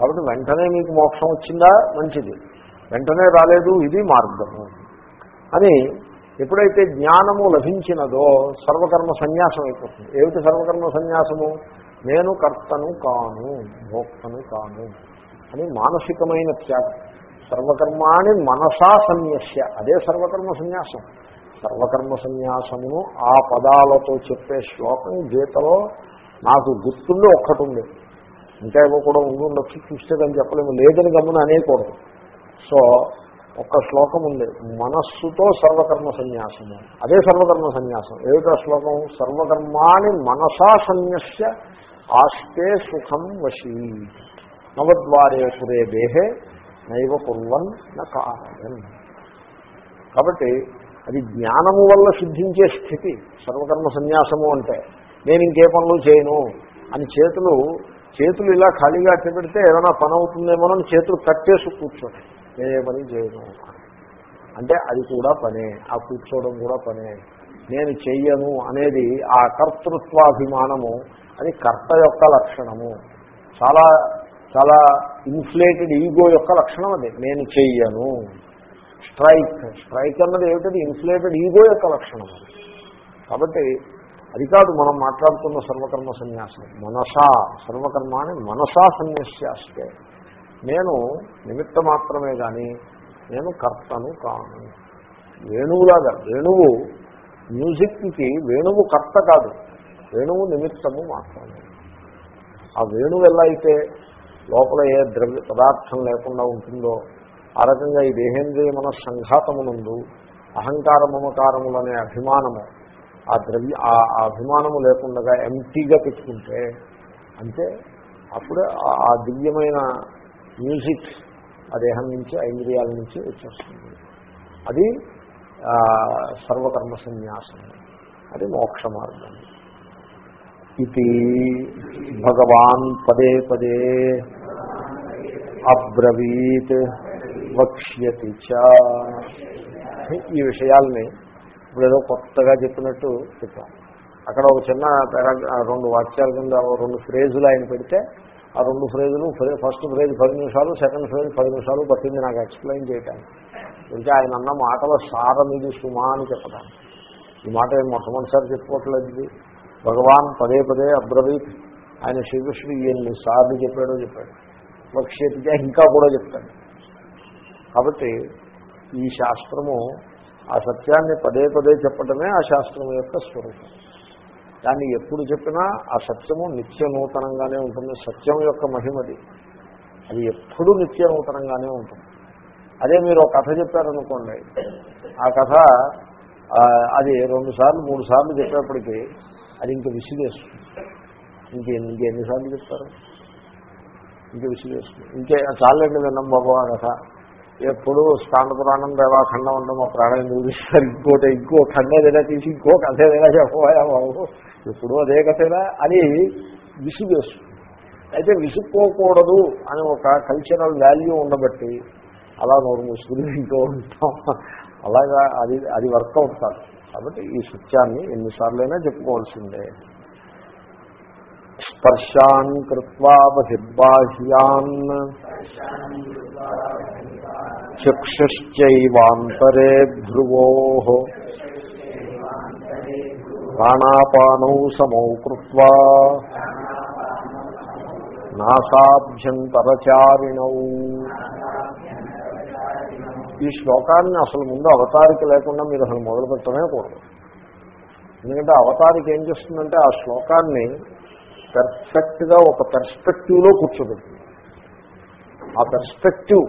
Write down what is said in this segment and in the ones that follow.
కాబట్టి వెంటనే మీకు మోక్షం వచ్చిందా? మంచిది. వెంటనే రాలేదు ఇది మార్గము అని ఎప్పుడైతే జ్ఞానము లభించినదో సర్వకర్మ సన్యాసం అయిపోతుంది. ఏమిటి సర్వకర్మ సన్యాసము? నేను కర్తను కాను భోక్తను కాను అని మానసికమైన త్యాగం. సర్వకర్మాణి మనసా సన్యస్య. అదే సర్వకర్మ సన్యాసం. సర్వకర్మ సన్యాసమును ఆ పదాలతో చెప్పే శ్లోకం గీతలో నాకు గుర్తుండి ఒక్కటి ఉంది ఇంకా ఏవో కూడా ఉండి ఉండొచ్చు చూస్తే దాన్ని చెప్పలేము. లేదని గమ్మున అనేకూడదు సో ఒక్క శ్లోకం ఉంది. మనస్సుతో సర్వకర్మ సన్యాసము. అదే సర్వకర్మ సన్యాసం. ఏమిటో శ్లోకం? సర్వకర్మాణి మనసా సన్యస్య ఆస్తే సుఖం వశీ. నవద్వారే పురే దేహే నైవ కుర్వన్ న కాబట్టి అది జ్ఞానము వల్ల సిద్ధించే స్థితి. సర్వకర్మ సన్యాసము అంటే నేను ఇంకే పనులు చేయను అని చేతులు చేతులు ఇలా ఖాళీగా అట్టి పెడితే ఏదైనా పని అవుతుందేమోనని చేతులు కట్టేసి కూర్చోండి. నేను ఏ పని చేయను. అంటే అది కూడా పనే ఆ కూర్చోవడం కూడా పనే. నేను చెయ్యను అనేది ఆ కర్తృత్వాభిమానము అది కర్త యొక్క లక్షణము. చాలా చాలా ఇన్ఫ్లేటెడ్ ఈగో యొక్క లక్షణం అది. నేను చెయ్యను. స్ట్రైక్ స్ట్రైక్ అన్నది ఏమిటది? ఇన్ఫ్లేటెడ్ ఈగో యొక్క లక్షణం అది. కాబట్టి అది కాదు మనం మాట్లాడుతున్న సర్వకర్మ సన్యాసం. మనసా సర్వకర్మాని మనసా సన్యస్యాస్తే నేను నిమిత్త మాత్రమే కానీ నేను కర్తను కాను. వేణువులాగా వేణువు మ్యూజిక్కి వేణువు కర్త కాదు వేణువు నిమిత్తము మాత్రమే. ఆ వేణువు ఎలా అయితే లోపల ఏ ద్రవ్య పదార్థం లేకుండా ఉంటుందో ఆ రకంగా ఈ దేహేంద్రియ మన సంఘాతమునందు అహంకార మమకారములనే అభిమానము ఆ ద్రవ్య ఆ అభిమానము లేకుండా ఎంటీగా పెట్టుకుంటే అంటే అప్పుడే ఆ- దివ్యమైన మ్యూజిక్ ఆ దేహం నుంచి ఆ ఇంద్రియాల నుంచి వచ్చేస్తుంది. అది సర్వకర్మ సన్యాసం. అది మోక్ష మార్గం. ఇది భగవాన్ పదే పదే అబ్రవీత్ వక్ష్యతి చ. ఈ విషయాల్ని ఇప్పుడు ఏదో కొత్తగా చెప్పినట్టు చెప్పాం. అక్కడ ఒక చిన్న రెండు వాక్యాల కింద రెండు ఫ్రేజులు ఆయన పెడితే ఆ రెండు ఫ్రేజులు ఫస్ట్ ఫ్రేజ్ పది నిమిషాలు సెకండ్ ఫ్రేజ్ పది నిమిషాలు పట్టింది నాకు ఎక్స్ప్లెయిన్ చేయటానికి. ఇంకా ఆయన అన్న మాటల సారం ఇది సుమా అని చెప్పడానికి ఈ మాట ఏం మొట్టమొదటిసారి చెప్పుకోవట్లేదు ఇది. భగవాన్ పదే పదే అబ్రవీత్ ఆయన శ్రీకృష్ణుడు ఎన్నిసార్లు చెప్పాడో చెప్పాడు. వక్ష్యతిగా ఇంకా కూడా చెప్తాడు. కాబట్టి ఈ శాస్త్రము ఆ సత్యాన్ని పదే పదే చెప్పడమే ఆ శాస్త్రం యొక్క స్వరూపం. దాన్ని ఎప్పుడు చెప్పినా ఆ సత్యము నిత్య నూతనంగానే ఉంటుంది. సత్యం యొక్క మహిమది. అది ఎప్పుడు నిత్య నూతనంగానే ఉంటుంది. అదే మీరు ఒక కథ చెప్పారనుకోండి. ఆ కథ అది రెండు సార్లు మూడు సార్లు చెప్పేప్పటికీ అది ఇంక విసిగేస్తుంది ఇంకే ఇంకెన్నిసార్లు చెప్తారు? ఇంక విసిగేస్తుంది ఇంకే చాలండి విన్నాం బాబు ఆ కథ. ఎప్పుడు స్కాండ పురాణం దేవాఖండం ఉండడం మా ప్రాణం ఎందుకు ఇంకోటి ఇంకో ఖండ ఏదైనా తీసి ఇంకో కథ ఏదైనా చెప్పబోయా బాబు. ఎప్పుడు అదే కథేనా అని విసుగేస్తుంది. అయితే విసుక్కోకూడదు అని ఒక కల్చరల్ వాల్యూ ఉండబట్టి అలా నోరు మూసుకుని ఇంకో ఉంటాం. అలాగా అది అది వర్కౌట్ కాదు కాబట్టి ఈ సత్యాన్ని ఎన్నిసార్లైనా చెప్పుకోవాల్సిందే. స్పర్శాన్ కృత్వా బహిర్బాహ్యాన్ చక్షశ్చైవాంతరే భ్రువో ప్రాణాపానౌ సమౌ కృత్వా నాసాభ్యంతరచారిణౌ ఈ శ్లోకాన్ని అసలు ముందు అవతారిక లేకుండా మీరు అసలు మొదలు పెట్టడమే కూడదు. ఎందుకంటే అవతారిక ఏం చేస్తుందంటే ఆ శ్లోకాన్ని పెర్ఫెక్ట్గా ఒక పెర్స్పెక్టివ్లో కూర్చోబెట్టింది ఆ పెర్స్పెక్టివ్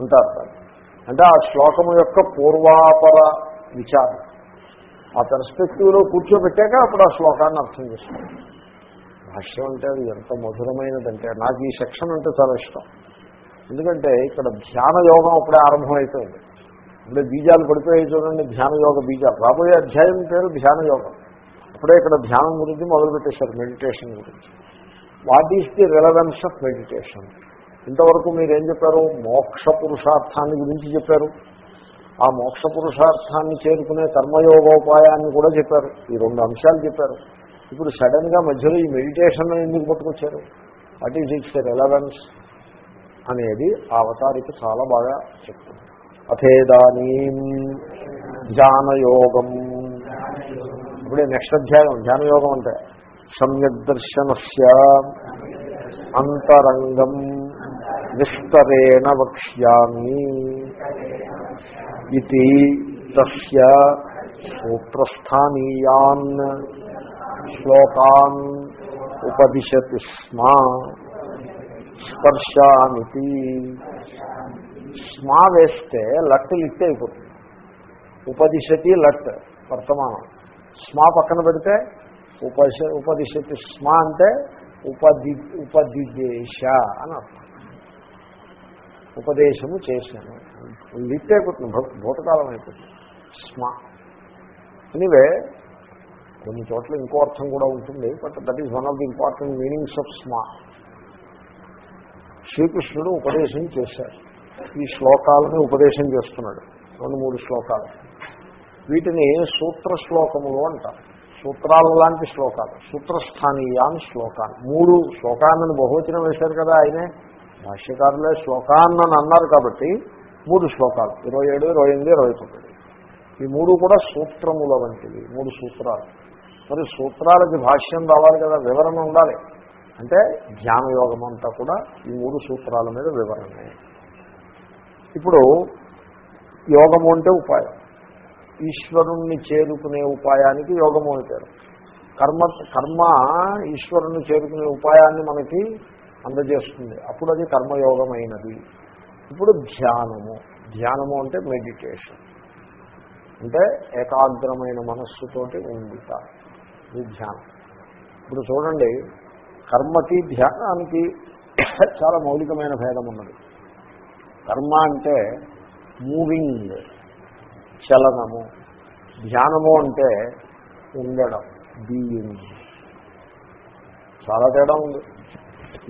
అంటారు అర్థం. అంటే ఆ శ్లోకం యొక్క పూర్వాపర విచారం. ఆ పెర్స్పెక్టివ్లో కూర్చోబెట్టాక అప్పుడు ఆ శ్లోకాన్ని అర్థం చేసుకోవాలి. భాష్యం అంటే అది ఎంత మధురమైనదంటే నాకు ఈ సెక్షన్ అంటే చాలా ఇష్టం. ఎందుకంటే ఇక్కడ ధ్యాన యోగం అప్పుడే ఆరంభమైపోయింది. అంటే బీజాలు పడిపోయాయి చూడండి ధ్యాన యోగ బీజాలు. రాబోయే అధ్యాయం పేరు ధ్యాన యోగం. అప్పుడే ఇక్కడ ధ్యానం గురించి మొదలుపెట్టేశారు మెడిటేషన్ గురించి. What is the relevance of meditation ఇంతవరకు మీరు ఏం చెప్పారు? మోక్ష పురుషార్థాన్ని గురించి చెప్పారు. ఆ మోక్ష పురుషార్థాన్ని చేరుకునే కర్మయోగోపాయాన్ని కూడా చెప్పారు. ఈ రెండు అంశాలు చెప్పారు. ఇప్పుడు సడన్గా మధ్యలో ఈ మెడిటేషన్ ఎందుకు పట్టుకొచ్చారు? వాట్ ఈజ్ ఇట్స్ రిలవెన్స్ అనేది ఆ అవతారిక చాలా బాగా చెప్తుంది. అథేదానీ ధ్యానయోగం ఇప్పుడే నెక్స్ట్ అధ్యాయం ధ్యానయోగం అంటే. సమ్యక్ దర్శనస్య అంతరంగం విస్తరేణ వక్ష్యామి ఇది తస్య సూత్రస్థానీయాన్ శ్లోకాన్ ఉపదిశతి స్మ స్పర్శానితి. స్మా వేస్తే లట్ లిట్ అయిపోతుంది ఉపదిశతి లట్ వర్తమానం. స్మా పక్కన పెడితే ఉపశ ఉపదిశతి స్మా అంటే ఉపది ఉపదిదేశ అని అర్థం. ఉపదేశము చేశాను. లిట్ అయిపోతుంది భూ- భూతకాలం అయిపోతుంది స్మా. ఎనివే కొన్ని చోట్ల ఇంకో అర్థం కూడా ఉంటుంది but that is one of the important meanings of స్మా. శ్రీకృష్ణుడు ఉపదేశం చేశారు ఈ శ్లోకాలను ఉపదేశం చేస్తున్నాడు. రెండు మూడు శ్లోకాలు. వీటిని సూత్ర శ్లోకములు అంటారు. సూత్రాల లాంటి శ్లోకాలు సూత్రస్థానీయాన్ శ్లోకాన్ని మూడు శ్లోకాన్ని బహువచనం వేశారు కదా ఆయనే. భాష్యకారులే శ్లోకాన్నని అన్నారు కాబట్టి మూడు శ్లోకాలు. ఇరవై ఏడు ఇరవై ఎనిమిది ఇరవై తొమ్మిది. ఈ మూడు కూడా సూత్రముల వంటివి మూడు సూత్రాలు. మరి సూత్రాలకి భాష్యం రావాలి కదా వివరణ ఉండాలి. అంటే ధ్యానయోగం అంతా కూడా ఈ మూడు సూత్రాల మీద వివరణే. ఇప్పుడు యోగము అంటే ఉపాయం. ఈశ్వరుణ్ణి చేరుకునే ఉపాయానికి యోగము అని పేరు. కర్మ కర్మ ఈశ్వరుణ్ణి చేరుకునే ఉపాయాన్ని మనకి అందజేస్తుంది. అప్పుడు అది కర్మయోగమైనది. ఇప్పుడు ధ్యానము. ధ్యానము అంటే మెడిటేషన్. అంటే ఏకాగ్రమైన మనస్సుతోటి ఉండుట. ఇది ధ్యానం. ఇప్పుడు చూడండి కర్మకి ధ్యానానికి చాలా మౌలికమైన భేదం ఉన్నది. కర్మ అంటే మూవింగ్. చలనము. ధ్యానము అంటే ఉండడం బీయింగ్ చాలా తేడా ఉంది.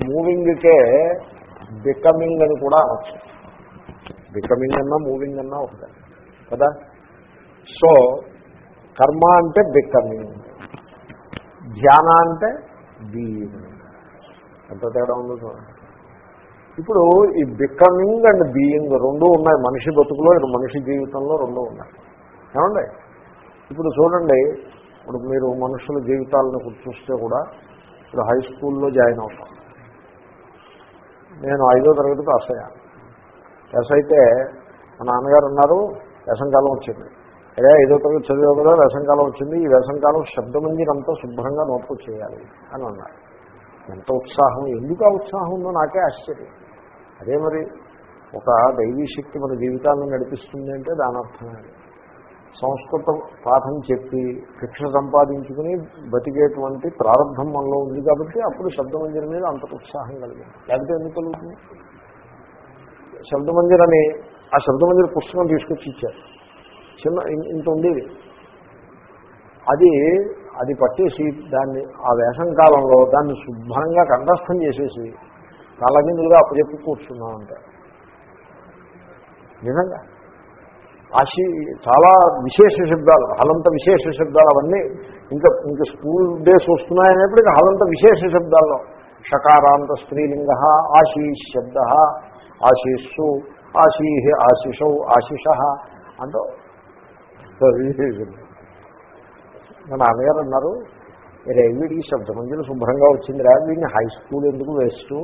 మూవింగ్కే బికమింగ్ అని కూడా అనొచ్చు. బికమింగ్ అన్నా మూవింగ్ అన్నా ఒకటే కదా? సో కర్మ అంటే బికమింగ్ ధ్యాన అంటే బీయింగ్ ఎంత తేడా ఉందో చూడండి. ఇప్పుడు ఈ బికమింగ్ అండ్ బీయింగ్ రెండు ఉన్నాయి. మనిషి బతుకులో మనిషి జీవితంలో రెండు ఉన్నాయి. ఏమండి? ఇప్పుడు చూడండి ఇప్పుడు మీరు మనుషుల జీవితాలను గుర్తు చూస్తే కూడా ఇప్పుడు హై స్కూల్లో జాయిన్ అవుతాం. నేను ఐదో తరగతి పాస్ అయ్యాను అయితే మా నాన్నగారు అన్నారు వ్యసంకాలం వచ్చింది. అదే ఐదో తరగతి చదివే కదా వ్యసంకాలం వచ్చింది. ఈ వేసంకాలం శబ్దమంజీరంతా శుభ్రంగా నోట్కు చేయాలి అని అన్నారు. ఎంత ఉత్సాహం ఎందుకు ఆ ఉత్సాహం ఉందో నాకే ఆశ్చర్యం. అదే మరి ఒక దైవీ శక్తి మన జీవితాలను నడిపిస్తుంది అంటే దాని అర్థమే సంస్కృతం పాఠం చెప్పి శిక్ష సంపాదించుకుని బతికేటువంటి ప్రారంభం మనలో ఉంది కాబట్టి అప్పుడు శబ్దమంజరి మీద అంత ఉత్సాహం కలిగింది. లేకపోతే ఎందుకు కలుగుతుంది? శబ్దమంజరి అని ఆ శబ్దమంజరి పుస్తకం తీసుకొచ్చి ఇచ్చారు. చిన్న ఇంత ఉండేది. అది అది పట్టేసి దాన్ని ఆ వేసం కాలంలో దాన్ని శుభ్రంగా కంఠస్థం చేసేసి తలగిందులుగా అప్పచెప్పి కూర్చున్నాం అంటే నిజంగా. ఆశీ చాలా విశేష శబ్దాలు హలంత విశేష శబ్దాలు అవన్నీ ఇంకా ఇంకా స్కూల్ డేస్ వస్తున్నాయనేప్పటికీ హలంత విశేష శబ్దాల్లో. షకారాంత స్త్రీలింగ ఆశీష్ శబ్ద ఆశీస్సు ఆశీ ఆశిషౌ ఆశిష అంటే. మా నాన్నగారు అన్నారు రే వీడికి శబ్దమంజలు శుభ్రంగా వచ్చిందిరా. వీడిని హై స్కూల్ ఎందుకు వేస్ట్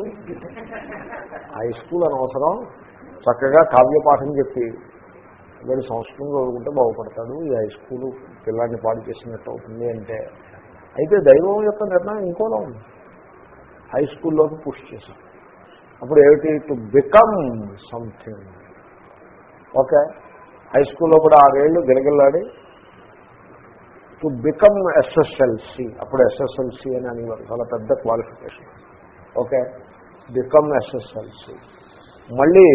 హై స్కూల్ అనవసరం. చక్కగా కావ్యపాఠం చెప్పి. వీడు సంస్కృతం చదువుకుంటే బాగుపడతాడు. ఈ హై స్కూల్ పిల్లాన్ని పాడు చేసినట్టు అవుతుంది అంటే. అయితే దైవం యొక్క నిర్ణయం ఇంకోలా ఉంది. హై స్కూల్లోకి పుష్ చేశాం. అప్పుడు ఏమిటి? To become something. Okay. High స్కూల్లో కూడా ఆరేళ్ళు గిలగిల్లాడి టు బికమ్ ఎస్ఎస్ఎల్సి అప్పుడు ఎస్ఎస్ఎల్సి అని అనేవారు చాలా పెద్ద క్వాలిఫికేషన్ ఓకే బికమ్ ఎస్ఎస్ఎల్సి మళ్ళీ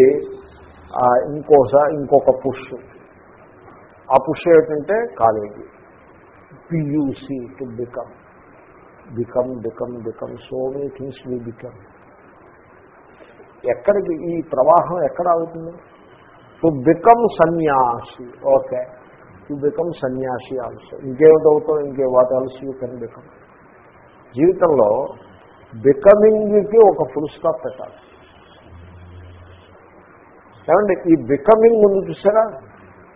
ఇంకోసా ఇంకోసారి ఇంకొక పుష్ ఆ పుష్ ఏంటంటే college. PUC to become become become become so many things we become ఎక్కడికి ఈ ప్రవాహం ఎక్కడ అవుతుంది? To become sannyasi. Okay you become sannyasi also. ఇంకేమిటవుతావు? ఇంకే what also you can become జీవితంలో బికమింగ్కి ఒక ఫుల్ స్టాప్ పెట్టాలి. ఏమండి? ఈ బికమింగ్ ఉంది చూసారా?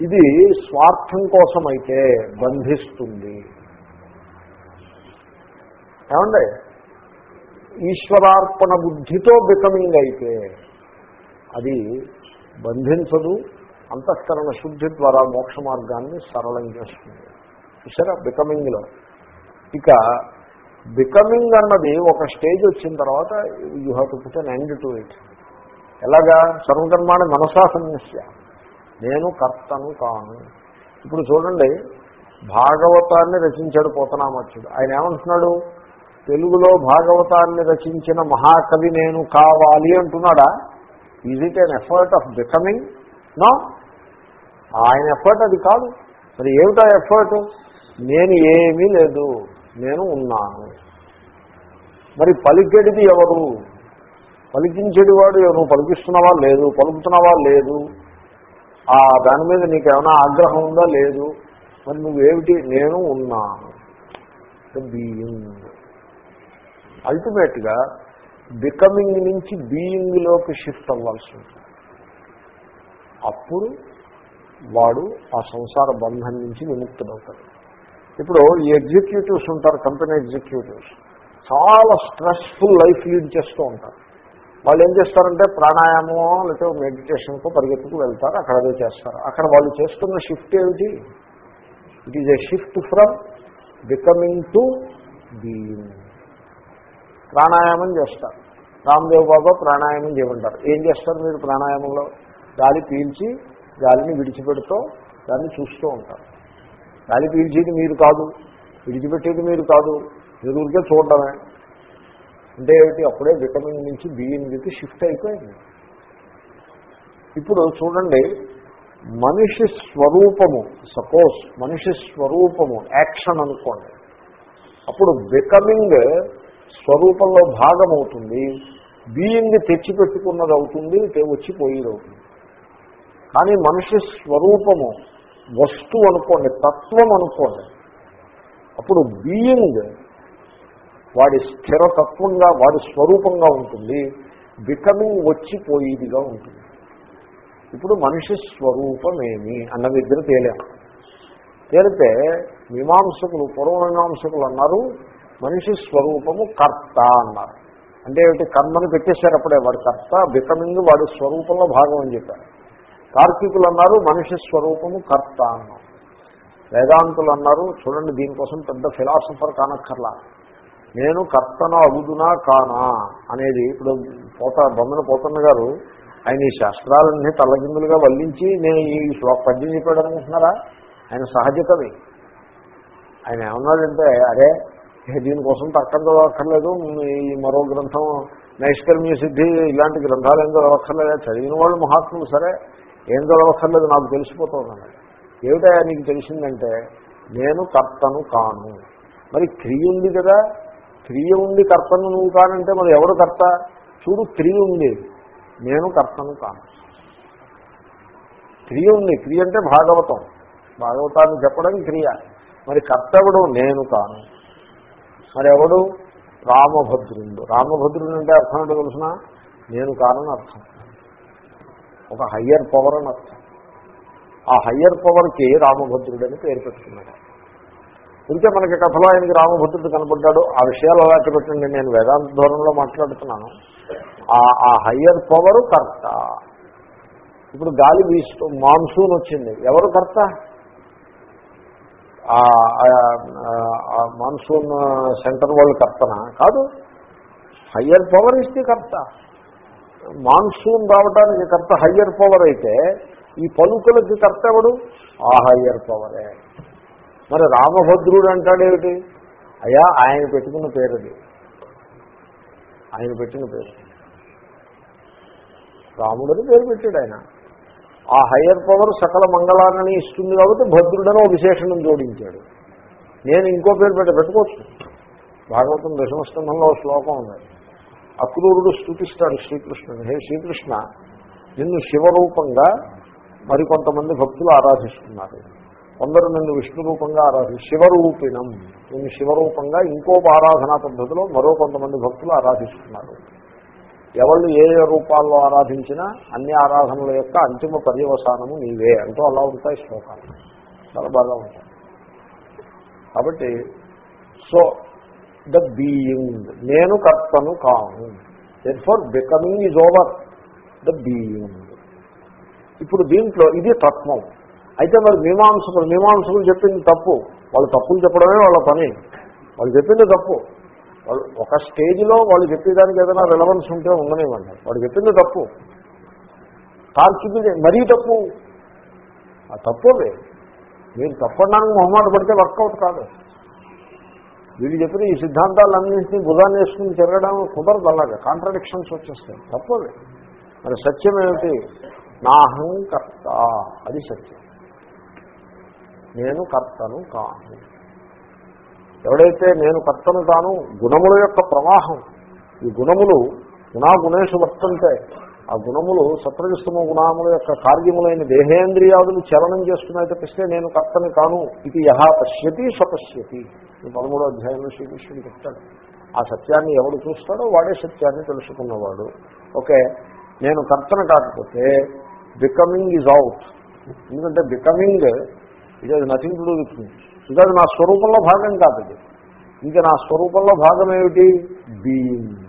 ఇది స్వార్థం కోసం అయితే బంధిస్తుంది. ఏమండి? ఈశ్వరార్పణ బుద్ధితో బికమింగ్ అయితే అది బంధించదు అంతఃకరణ శుద్ధి ద్వారా మోక్ష మార్గాన్ని సరళం చేస్తుంది. చూసారా బికమింగ్లో ఇక బికమింగ్ అన్నది ఒక స్టేజ్ వచ్చిన తర్వాత you have to put an end to it ఎలాగా? సర్వకర్మాణి మనసా సమస్య నేను కర్తను కాను ఇప్పుడు చూడండి భాగవతాన్ని రచించాడు పోతనామర్చుడు ఆయన ఏమంటున్నాడు? తెలుగులో భాగవతాన్ని రచించిన మహాకవి నేను కావాలి అంటున్నాడా? Is it an effort of becoming no ఆయన ఎఫర్ట్ అది కాదు. మరి ఏమిటా ఎఫర్ట్ నేను ఏమీ లేదు. నేను ఉన్నాను. మరి పలికెడిది ఎవరు? పలికించేటివాడు నువ్వు పలికిస్తున్నావా లేదు. పలుకుతున్నావా లేదు. ఆ దాని మీద నీకు ఏమైనా ఆగ్రహం ఉందా? లేదు. మరి నువ్వేమిటి? నేను ఉన్నాను. బీయింగ్ అల్టిమేట్గా బికమింగ్ నుంచి బీయింగ్లోకి షిఫ్ట్ అవ్వాల్సి ఉంటుంది. అప్పుడు వాడు ఆ సంసార బంధం నుంచి విముక్తుడవుతాడు. ఇప్పుడు ఈ ఎగ్జిక్యూటివ్స్ ఉంటారు కంపెనీ ఎగ్జిక్యూటివ్స్. చాలా స్ట్రెస్ఫుల్ లైఫ్ లీడ్ చేస్తూ ఉంటారు. వాళ్ళు ఏం చేస్తారంటే ప్రాణాయామం లేకపోతే మెడిటేషన్కో పరిగెత్తుకు వెళ్తారు అక్కడ అదే చేస్తారు. అక్కడ వాళ్ళు చేస్తున్న షిఫ్ట్ ఏమిటి? It is a shift from becoming to being ప్రాణాయామం చేస్తారు. రామ్దేవ్ బాబా ప్రాణాయామం చేయమంటారు. ఏం చేస్తారు మీరు ప్రాణాయామంలో? గాలి పీల్చి గాలిని విడిచిపెడుతూ దాన్ని చూస్తూ ఉంటారు. గాలి పీల్చేది మీరు కాదు విడిచిపెట్టేది మీరు కాదు మీరు ఊరికే చూడడమే. అంటే ఏమిటి? అప్పుడే విటమిన్ నుంచి బియ్యంకి షిఫ్ట్ అయిపోయింది. ఇప్పుడు చూడండి మనిషి స్వరూపము సపోజ్ మనిషి స్వరూపము యాక్షన్ అనుకోండి. అప్పుడు బికమింగ్ స్వరూపంలో భాగం అవుతుంది బీయింగ్ తెచ్చిపెట్టుకున్నది అవుతుంది వచ్చిపోయేది అవుతుంది. కానీ మనిషి స్వరూపము వస్తువు అనుకోండి తత్వం అనుకోండి అప్పుడు బీయింగ్ వాడి స్థిరతత్వంగా వాడి స్వరూపంగా ఉంటుంది బికమింగ్ వచ్చిపోయేదిగా ఉంటుంది. ఇప్పుడు మనిషి స్వరూపమేమి అన్న దగ్గర తేలాం. తేలితే మీమాంసకులు పూర్వమీమాంసకులు అన్నారు మనిషి స్వరూపము కర్త అన్నారు. అంటే ఏమిటి? కర్మని పెట్టేశారు అప్పుడే. వాడి కర్త బికమింగ్ వాడి స్వరూపంలో భాగం అని చెప్పారు. తార్కికులు అన్నారు మనిషి స్వరూపము కర్త అన్నారు. వేదాంతులు అన్నారు చూడండి దీనికోసం పెద్ద ఫిలాసఫర్ కానక్కర్లా. నేను కర్తన అగుదునా కానా అనేది ఇప్పుడు పోత బొమ్మన పోతన్న గారు ఆయన ఈ శాస్త్రాలన్నీ తలగిందులుగా వల్లించి నేను ఈ శ్లోక పద్యం చెప్పాడు అనుకుంటున్నారా ఆయన సహజ కవి. ఆయన ఏమన్నాడంటే అరే దీనికోసం తర్కం చదవక్కర్లేదు ఈ మరో గ్రంథం నైష్కర్మ్య సిద్ధి ఇలాంటి గ్రంథాలు ఏం చదవక్కర్లేదా? చదివిన వాళ్ళు మహాత్ములు సరే. ఏం చదవక్కర్లేదు నాకు తెలిసిపోతుంది ఏమిటా నీకు తెలిసిందంటే నేను కర్తను కాను. మరి క్రియ ఉంది కదా క్రియ ఉంది కర్తను నువ్వు కానంటే మరి ఎవరు కర్త? చూడు క్రియ ఉంది. నేను కర్తను కాను. క్రియ ఉంది. క్రియ అంటే భాగవతం. భాగవతాన్ని చెప్పడం క్రియ. మరి కర్తవుడు నేను కాను. మరి ఎవడు? రామభద్రుడు. రామభద్రుడు అంటే అర్థం ఏంటో తెలిసిన? నేను కానని అర్థం. ఒక హయ్యర్ పవర్ అని అర్థం. ఆ హయ్యర్ పవర్కి రామభద్రుడు అని పేరు పెట్టుకున్నాడు. ఇంకే మనకి కథలో ఆయనకి రామభద్రుడు కనపడ్డాడు. ఆ విషయాలు అలా పెట్టండి నేను వేదాంత ధోరణిలో మాట్లాడుతున్నాను. ఆ హయ్యర్ పవరు కర్త. ఇప్పుడు గాలి వీస్తూ మాన్సూన్ వచ్చింది. ఎవరు కర్త? మాన్సూన్ సెంటర్ వాళ్ళు కర్తన? కాదు. హయ్యర్ పవర్ ఇస్తే కర్త. మాన్సూన్ రావడానికి కర్త హయ్యర్ పవర్ అయితే ఈ పలుకులకి కర్త ఎవడు? ఆ హయ్యర్ పవరే. మరి రామభద్రుడు అంటాడేమిటి అయ్యా ఆయన పెట్టుకున్న పేరుది. ఆయన పెట్టిన పేరు. రాముడని పేరు పెట్టాడు ఆయన. ఆ హయ్యర్ పవర్ సకల మంగళాన్ని ఇస్తుంది కాబట్టి భద్రుడని ఒక విశేషణం జోడించాడు. నేను ఇంకో పేరు పెట్ట పెట్టుకోవచ్చు. భాగవతం దశమస్కంధంలో శ్లోకం ఉంది అక్రూరుడు స్థుతిస్తాడు శ్రీకృష్ణుడు హే శ్రీకృష్ణ నిన్ను శివరూపంగా మరికొంతమంది భక్తులు ఆరాధిస్తున్నారు. కొందరు నిన్ను విష్ణు రూపంగా ఆరాధి శివరూపిణం. నిన్ను శివరూపంగా ఇంకో ఆరాధనా పద్ధతిలో మరో కొంతమంది భక్తులు ఆరాధిస్తున్నారు. ఎవళ్ళు ఏ ఏ రూపాల్లో ఆరాధించినా అన్ని ఆరాధనల యొక్క అంతిమ పర్యవసానము నీవే అంటూ అలా ఉంటాయి శ్లోకాలు. చాలా బాగా ఉంటాయి. కాబట్టి సో ద బీయింగ్ నేను కర్తను కాను. Then for becoming is over the being ఇప్పుడు దీంట్లో ఇది తత్వం. అయితే మరి మీమాంసకులు మీమాంసకులు చెప్పింది తప్పు. వాళ్ళు తప్పులు చెప్పడమే వాళ్ళ పని. వాళ్ళు చెప్పింది తప్పు. వాళ్ళు ఒక స్టేజ్లో వాళ్ళు చెప్పేదానికి ఏదైనా రిలవెన్స్ ఉంటే ఉండనివ్వండి. వాళ్ళు చెప్పింది తప్పు. తార్కికులు మరీ తప్పు. ఆ తప్పు మీరు తప్పడానికి మొహమాట పడితే వర్కౌట్ కాదు. వీళ్ళు చెప్పిన ఈ సిద్ధాంతాలన్నింటినీ బుధాన్ని వేసుకుని తిరగడం కుదరదు అలాగా. కాంట్రడిక్షన్స్ వచ్చేస్తాయి. తప్పదు. మరి సత్యం ఏమిటి? నాహం కర్త అది సత్యం. నేను కర్తను కాను. ఎవడైతే నేను కర్తను కాను గుణముల యొక్క ప్రవాహం. ఈ గుణములు గుణాగుణేషు వర్తంతే ఆ గుణములు సత్రజస్తమ గుణముల యొక్క కార్యములైన దేహేంద్రియాదులు చలనం చేస్తున్నాయి తప్పిస్తే నేను కర్తని కాను. ఇది యహా పశ్యతి స్వపశ్యతి. ఈ పదమూడో అధ్యాయంలో శ్రీకృష్ణుడు చెప్తాడు. ఆ సత్యాన్ని ఎవడు చూస్తాడో వాడే సత్యాన్ని తెలుసుకున్నవాడు. ఓకే నేను కర్తన కాకపోతే బికమింగ్ ఈజ్ అవుట్. ఎందుకంటే becoming it is nothing to do with me. ఇది నా స్వరూపంలో భాగం కాదు ఇది. ఇంకా నా స్వరూపంలో భాగం ఏమిటి? బీయింగ్.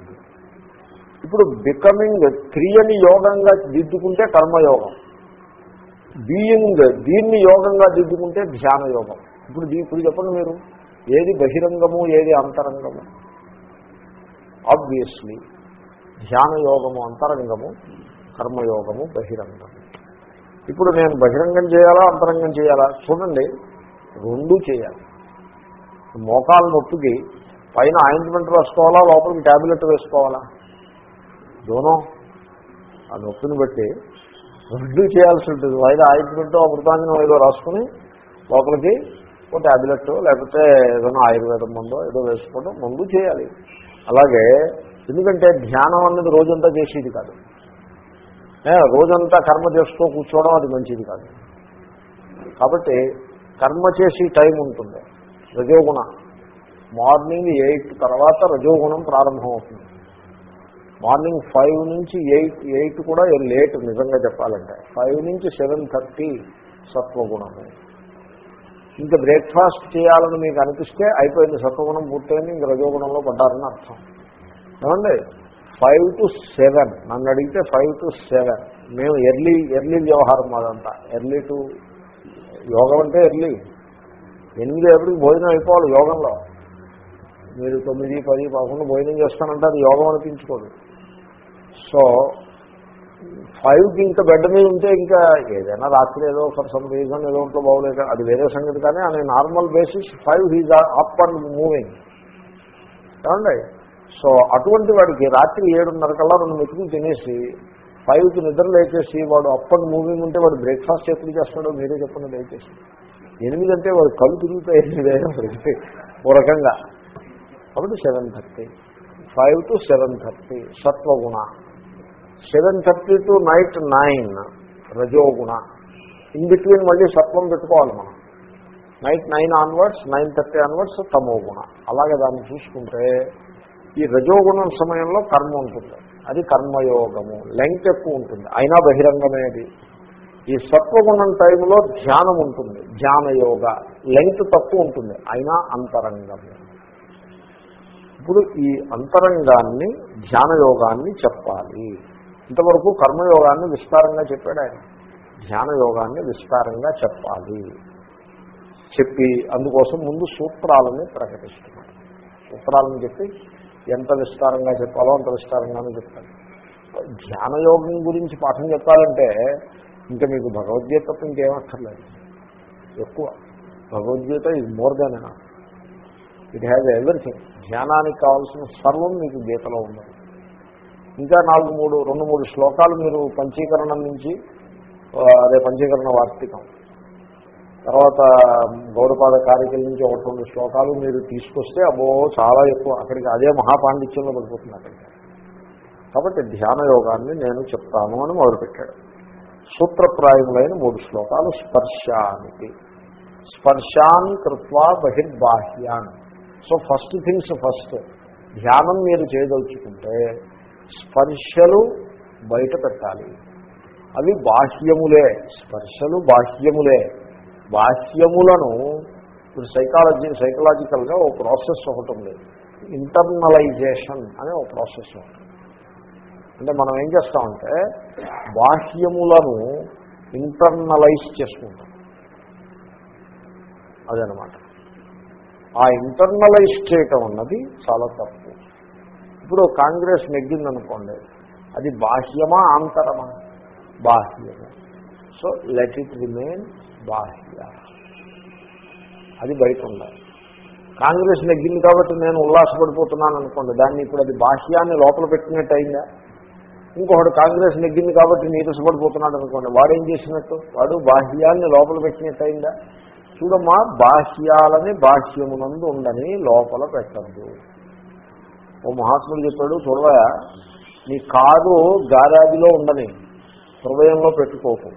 ఇప్పుడు బికమింగ్ క్రియని యోగంగా దిద్దుకుంటే కర్మయోగం. బీయింగ్ దీన్ని యోగంగా దిద్దుకుంటే ధ్యాన యోగం ఇప్పుడు దీ ఇప్పుడు చెప్పండి మీరు ఏది బహిరంగము ఏది అంతరంగము? ఆబ్వియస్లీ ధ్యాన యోగము అంతరంగము కర్మయోగము బహిరంగము. ఇప్పుడు నేను బహిరంగం చేయాలా అంతరంగం చేయాలా? చూడండి రెండూ చేయాలి. మోకాలు నొప్పికి పైన ఆయింట్మెంట్ వేసుకోవాలా లోపలికి ట్యాబ్లెట్ వేసుకోవాలా? దోనో ఆ నొప్పిని బట్టి రెండు చేయాల్సి ఉంటుంది. వైద్య ఆయింట్మెంట్ అమృతాంజనం ఏదో రాసుకుని లోపలికి ఒక ట్యాబ్లెట్ లేకపోతే ఏదైనా ఆయుర్వేదం మందో ఏదో వేసుకోవడం ముందు చేయాలి. అలాగే ఎందుకంటే ధ్యానం అన్నది రోజంతా చేసేది కాదు. రోజంతా కర్మ చేస్తూ కూర్చోవడం అది మంచిది కాదు. కాబట్టి కర్మ చేసి టైం ఉంటుంది. రజోగుణ. మార్నింగ్ ఎయిట్ తర్వాత రజోగుణం ప్రారంభమవుతుంది. మార్నింగ్ ఫైవ్ నుంచి ఎయిట్ ఎయిట్ కూడా లేట్ నిజంగా చెప్పాలంటే. ఫైవ్ నుంచి సెవెన్ థర్టీ సత్వగుణము. ఇంకా బ్రేక్ఫాస్ట్ చేయాలని మీకు అనిపిస్తే అయిపోయింది సత్వగుణం పూర్తయింది ఇంక రజోగుణంలో పడ్డారని అర్థం. ఏమండి? Five to seven. నన్ను అడిగితే ఫైవ్ టు సెవెన్. మేము ఎర్లీ ఎర్లీ వ్యవహారం మాదంతా. ఎర్లీ టు యోగం అంటే ఎర్లీ. ఎనిమిది ఎప్పటికి భోజనం అయిపోవాలి యోగంలో. మీరు తొమ్మిది పది పదకొండు భోజనం చేస్తానంటే అది యోగం అనిపించుకోదు. సో ఫైవ్కి ఇంకా బెడ్ మీద ఉంటే ఇంకా ఏదైనా రాత్రి ఏదో ఫర్ సమ్ రీజన్ ఏదో ఉంటే బాగోలేక అది వేరే సంగతి కానీ అనే normal basis five he's up and moving ఏమండి? సో అటువంటి వాడికి రాత్రి ఏడున్నర కల్లా రెండు మెతుకులు తినేసి ఫైవ్కి నిద్ర లేచేసి వాడు అప్ అండ్ మూవింగ్ ఉంటే వాడు బ్రేక్ఫాస్ట్ ఎప్పుడు చేస్తాడో మీరే చెప్పండి దయచేసి. ఎనిమిది అంటే వాడు కళ్ళు తిరుగుతాయి ఓ రకంగా. కాబట్టి seven thirty five to seven thirty సత్వగుణ. Seven thirty to night nine రజోగుణ. ఇన్ బిట్వీన్ మళ్ళీ సత్వం పెట్టుకోవాలి మనం. Night nine onwards nine thirty onwards తమోగుణ. అలాగే దాన్ని చూసుకుంటే ఈ రజోగుణం సమయంలో కర్మ ఉంటుంది. అది కర్మయోగము. లెంగ్త్ ఎక్కువ ఉంటుంది. అయినా బహిరంగమేది ఈ సత్వగుణం టైంలో ధ్యానం ఉంటుంది. ధ్యానయోగ. లెంగ్త్ తక్కువ ఉంటుంది. అయినా అంతరంగము. ఇప్పుడు ఈ అంతరంగాన్ని ధ్యానయోగాన్ని చెప్పాలి. ఇంతవరకు కర్మయోగాన్ని విస్తారంగా చెప్పాడు ఆయన. ధ్యానయోగాన్ని విస్తారంగా చెప్పాలి. చెప్పి అందుకోసం ముందు సూత్రాలని ప్రకటిస్తున్నాడు. సూత్రాలను చెప్పి ఎంత విస్తారంగా చెప్పాలో అంత విస్తారంగానే చెప్తాడు. ధ్యానయోగం గురించి పాఠం చెప్పాలంటే ఇంకా మీకు భగవద్గీత తప్ప ఇంకేమక్కర్లేదు ఎక్కువ. Bhagavad Gita is more than enough it has everything ధ్యానానికి కావాల్సిన సర్వం మీకు గీతలో ఉన్నది ఇంకా నాలుగు మూడు రెండు మూడు శ్లోకాలు మీరు పంచీకరణం నుంచి అదే పంచీకరణ వార్తికం. తర్వాత గౌడపాద కారికల నుంచి ఒకటి రెండు శ్లోకాలు మీరు తీసుకొస్తే అబ్బో చాలా ఎక్కువ. అక్కడికి అదే మహాపాండిత్యంలో పడిపోతుంది అక్కడికి. కాబట్టి ధ్యాన యోగాన్ని నేను చెప్తాను అని మొదలుపెట్టాడు. సూత్రప్రాయములైన మూడు శ్లోకాలు స్పర్శానికి. స్పర్శాన్ కృత్వా బహిర్బాహ్యాన్. So first things first. ధ్యానం మీరు చేయదలుచుకుంటే స్పర్శలు బయట పెట్టాలి. అవి బాహ్యములే. స్పర్శలు బాహ్యములే. బాహ్యములను ఇప్పుడు సైకాలజీ సైకలాజికల్గా ఓ ప్రాసెస్ ఒకటి ఉంది. ఇంటర్నలైజేషన్ అనే ఒక ప్రాసెస్ ఉంటుంది అంటే మనం ఏం చేస్తామంటే బాహ్యములను ఇంటర్నలైజ్ చేసుకుంటాం. అదనమాట ఆ ఇంటర్నలైజ్ చేయటం అన్నది చాలా తప్పు. ఇప్పుడు కాంగ్రెస్ నెగ్గిందనుకోండి అది బాహ్యమా ఆంతరమా? బాహ్యము. సో లెట్ ఇట్ రిమైన్ బాహ్య. అది బయట ఉండాలి కాంగ్రెస్ నెగ్గింది కాబట్టి నేను ఉల్లాసపడిపోతున్నాను అనుకోండి దాన్ని ఇప్పుడు అది బాహ్యాన్ని లోపల పెట్టినట్టు అయిందా? ఇంకొకడు కాంగ్రెస్ నెగ్గింది కాబట్టి నీరసపడిపోతున్నాడు అనుకోండి వాడు ఏం చేసినట్టు? వాడు బాహ్యాన్ని లోపల పెట్టినట్టు అయిందా? చూడమ్మా బాహ్యాలని బాహ్యమునందు ఉండని లోపల పెట్టద్దు. ఓ మహాత్ముడు చెప్పాడు చూడవా నీ కారు గారాదిలో ఉండని హృదయంలో పెట్టుకోకు.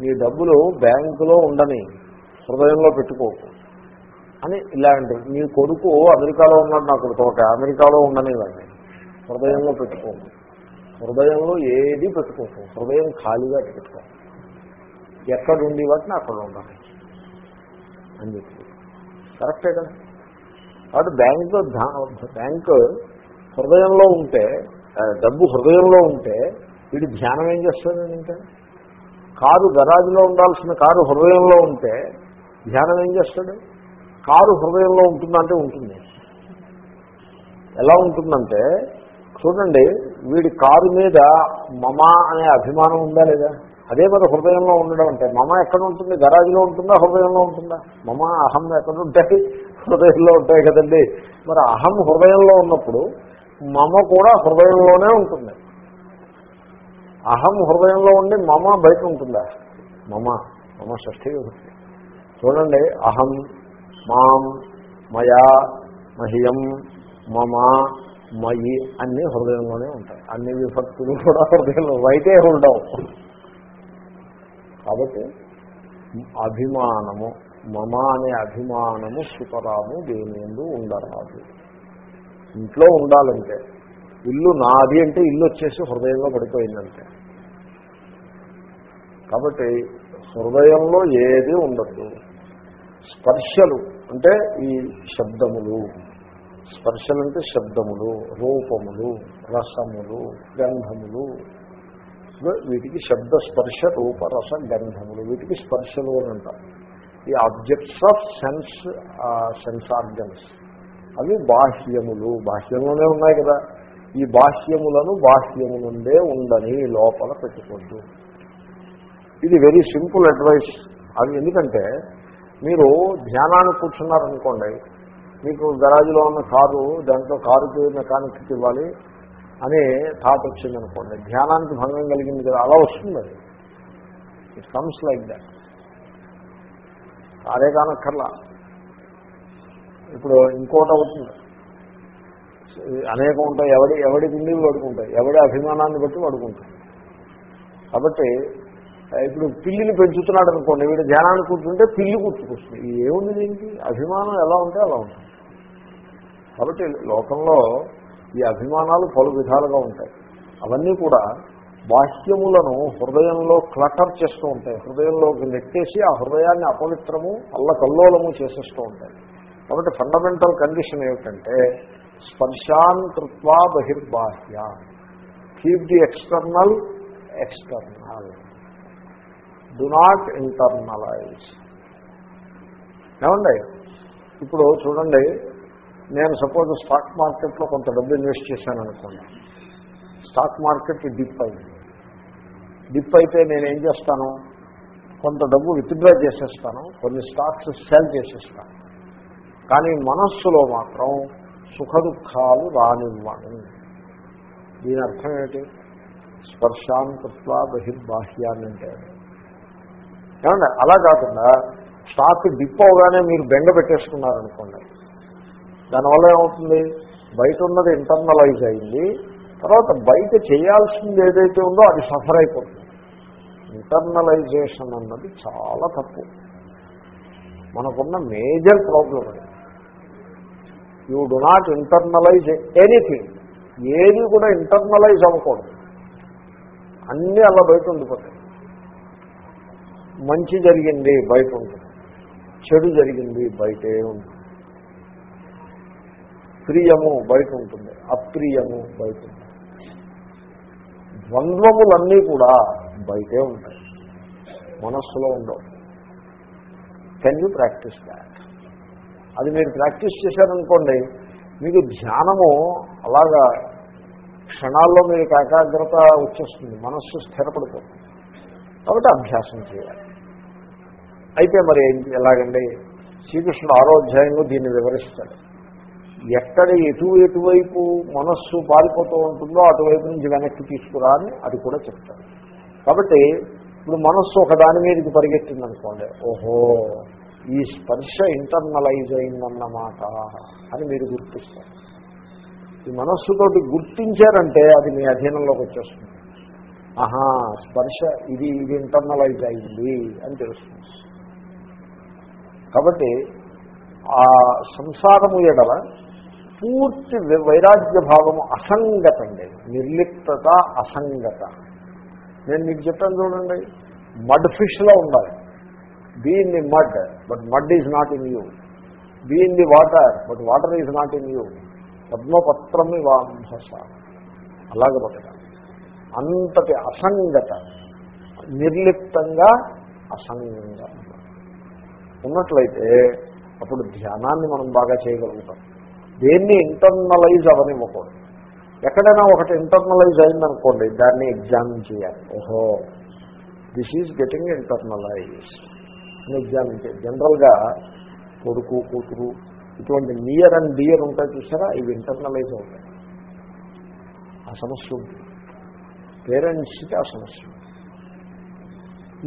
నీ డబ్బులు బ్యాంకులో ఉండని హృదయంలో పెట్టుకోకు. అని ఇలాంటి నీ కొడుకు అమెరికాలో ఉన్నాడు నా కొడుకు ఒక అమెరికాలో ఉండని వాడిని హృదయంలో పెట్టుకోకు. హృదయంలో ఏది పెట్టుకోకు హృదయం ఖాళీగా పెట్టుకో. ఎక్కడ ఉండి వాటిని అక్కడ ఉండాలి అని చెప్పి. కరెక్టే కదా? కాబట్టి బ్యాంకు బ్యాంకు హృదయంలో ఉంటే డబ్బు హృదయంలో ఉంటే వీడు ధ్యానం ఏం చేస్తాడండి ఇంకా? కారు గరాజులో ఉండాల్సిన కారు హృదయంలో ఉంటే ధ్యానం ఏం చేస్తాడు? కారు హృదయంలో ఉంటుందంటే ఉంటుంది. ఎలా ఉంటుందంటే చూడండి వీడి కారు మీద మమ అనే అభిమానం ఉందా లేదా? అదే మరి హృదయంలో ఉండడం అంటే మమ ఎక్కడ ఉంటుంది? గరాజులో ఉంటుందా? హృదయంలో ఉంటుందా? మమ అహం ఎక్కడ ఉంటాయి? హృదయంలో ఉంటాయి కదండి. మరి అహం హృదయంలో ఉన్నప్పుడు మమ కూడా హృదయంలోనే ఉంటుంది. అహం హృదయంలో ఉండి మమ బయట ఉంటుందా? మమ మమ షష్ఠి చూడండి అహం మాం మయా మహ్యం మమ మయి అన్నీ హృదయంలోనే ఉంటాయి. అన్ని విభక్తులు కూడా హృదయంలో బయటే ఉండవు. కాబట్టి అభిమానము మమ అనే అభిమానము సుతరాము దేనిందు ఉండరాదు. ఇంట్లో ఉండాలంటే ఇల్లు నాది అంటే ఇల్లు వచ్చేసి హృదయంలో పడిపోయిందంటే. కాబట్టి హృదయంలో ఏది ఉండదు. స్పర్శలు అంటే ఈ శబ్దములు. స్పర్శలు అంటే శబ్దములు రూపములు రసములు గంధములు వీటికి శబ్ద స్పర్శ రూప రస గంధములు వీటికి స్పర్శలు అని అంటారు. ఈ objects of sense sense organs అవి బాహ్యములు. బాహ్యంలోనే ఉన్నాయి కదా. ఈ బాహ్యములను బాహ్యము నుండే ఉండని లోపల పెట్టుకోద్దు ఇది వెరీ సింపుల్ అడ్వైస్ అది ఎందుకంటే మీరు ధ్యానానికి కూర్చున్నారనుకోండి మీకు గరాజులో ఉన్న కారు దాంట్లో కారుకి మెకానిక్కి ఇవ్వాలి అని థాట్ వచ్చిందనుకోండి ధ్యానానికి భంగం కలిగింది కదా అలా వస్తుంది అది. ఇట్ కమ్స్ లైక్ దాట్ అదే కానక్కర్లా ఇప్పుడు ఇంకోటి అవుతుంది అనేకం ఉంటాయి ఎవడి ఎవడి పిండిలు పడుకుంటాయి ఎవడి అభిమానాన్ని బట్టి పడుకుంటాయి. కాబట్టి ఇప్పుడు పిల్లిని పెంచుతున్నాడు అనుకోండి వీడు ధ్యానాన్ని కూర్చుంటే పిల్లి కూర్చుకొస్తుంది ఏముంది దీనికి? అభిమానం ఎలా ఉంటే అలా ఉంటుంది. కాబట్టి లోకంలో ఈ అభిమానాలు పలు విధాలుగా ఉంటాయి. అవన్నీ కూడా బాహ్యములను హృదయంలో క్లటర్ చేస్తూ ఉంటాయి. హృదయంలోకి నెట్టేసి ఆ హృదయాన్ని అపవిత్రము అల్లకల్లోలము చేసేస్తూ ఉంటాయి. కాబట్టి ఫండమెంటల్ కండిషన్ ఏమిటంటే స్పర్శాన్ కృత్వా బహిర్బాహ్య. Keep the external external do not internalise ఏమండి? ఇప్పుడు చూడండి నేను సపోజ్ స్టాక్ మార్కెట్లో కొంత డబ్బు ఇన్వెస్ట్ చేశాను అనుకోండి. స్టాక్ మార్కెట్ డిప్ అయింది. డిప్ అయితే నేను ఏం చేస్తాను? కొంత డబ్బు విత్డ్రా చేసేస్తాను. కొన్ని స్టాక్స్ సెల్ చేసేస్తాను. కానీ మనస్సులో మాత్రం సుఖ దుఃఖాలు రానివ్వను. దీని అర్థం ఏంటి స్పర్శాంతత్వ బహిర్బాహ్యాన్ని అంటే. ఏమండి? అలా కాకుండా స్టాక్ డిప్ అవగానే మీరు బెండ పెట్టేసుకున్నారనుకోండి. దానివల్ల ఏమవుతుంది? బయట ఉన్నది ఇంటర్నలైజ్ అయింది. తర్వాత బయట చేయాల్సింది ఏదైతే ఉందో అది సఫర్ అయిపోతుంది. ఇంటర్నలైజేషన్ అన్నది చాలా తప్పు. మనకున్న మేజర్ ప్రాబ్లం అది. You do not internalise anything ఏది కూడా ఇంటర్నలైజ్ అవ్వకూడదు. అన్నీ అలా బయట ఉండిపోతాయి. మంచి జరిగింది బయట ఉంటుంది. చెడు జరిగింది బయటే ఉంటుంది. ప్రియము బయట ఉంటుంది అప్రియము బయట ఉంటుంది ద్వంద్వములన్నీ కూడా బయటే ఉంటాయి. మనస్సులో ఉండవు. కెన్ యూ ప్రాక్టీస్ దాట్ అది మీరు ప్రాక్టీస్ చేశారనుకోండి మీకు ధ్యానము అలాగా క్షణాల్లో మీకు ఏకాగ్రత వచ్చేస్తుంది మనస్సు స్థిరపడిపోతుంది. కాబట్టి అభ్యాసం చేయాలి. అయితే మరి ఎలాగండి? శ్రీకృష్ణుడు ఆరో అధ్యాయంలో దీన్ని వివరిస్తాడు. ఎక్కడ ఎటు ఎటువైపు మనస్సు పారిపోతూ ఉంటుందో అటువైపు నుంచి వెనక్కి తీసుకురా అని అది కూడా చెప్తారు. కాబట్టి ఇప్పుడు మనస్సు ఒక దాని మీదకి పరిగెత్తింది అనుకోండి ఓహో ఈ స్పర్శ ఇంటర్నలైజ్ అయిందన్నమాట అని మీరు గుర్తిస్తారు. ఈ మనస్సుతోటి గుర్తించారంటే అది మీ అధీనంలోకి వచ్చేస్తుంది. ఆహా స్పర్శ ఇది ఇది ఇంటర్నలైజ్ అయింది అని తెలుస్తుంది. కాబట్టి ఆ సంసారము ఎడల పూర్తి వైరాగ్య భావము అసంగత అండి నిర్లిప్తత అసంగత. నేను మీకు చెప్పాను చూడండి మడ్ ఫిష్లో ఉండాలి. Be in the mud but mud is not in you. Be in the water but water is not in you. పద్మపత్రం వాంస అలాగే బతకాలి అంతటి అసంగత నిర్లిప్తంగా అసంగంగా ఉన్నట్లయితే అప్పుడు ధ్యానాన్ని మనం బాగా చేయగలుగుతాం. దేన్ని ఇంటర్నలైజ్ అవనివ్వకూడదు. ఎక్కడైనా ఒకటి ఇంటర్నలైజ్ అయిందనుకోండి దాన్ని ఎగ్జామిన్ చేయాలి. ఓహో దిస్ ఈజ్ గెటింగ్ ఇంటర్నలైజ్ అని ఎగ్జామిన్ చేయాలి జనరల్గా కొడుకు కూతురు ఇటువంటి నియర్ అండ్ డియర్ ఉంటాయి చూసారా? ఇవి ఇంటర్నలైజ్ అవుతాయి. ఆ సమస్య ఉంది పేరెంట్స్కి ఆ సమస్య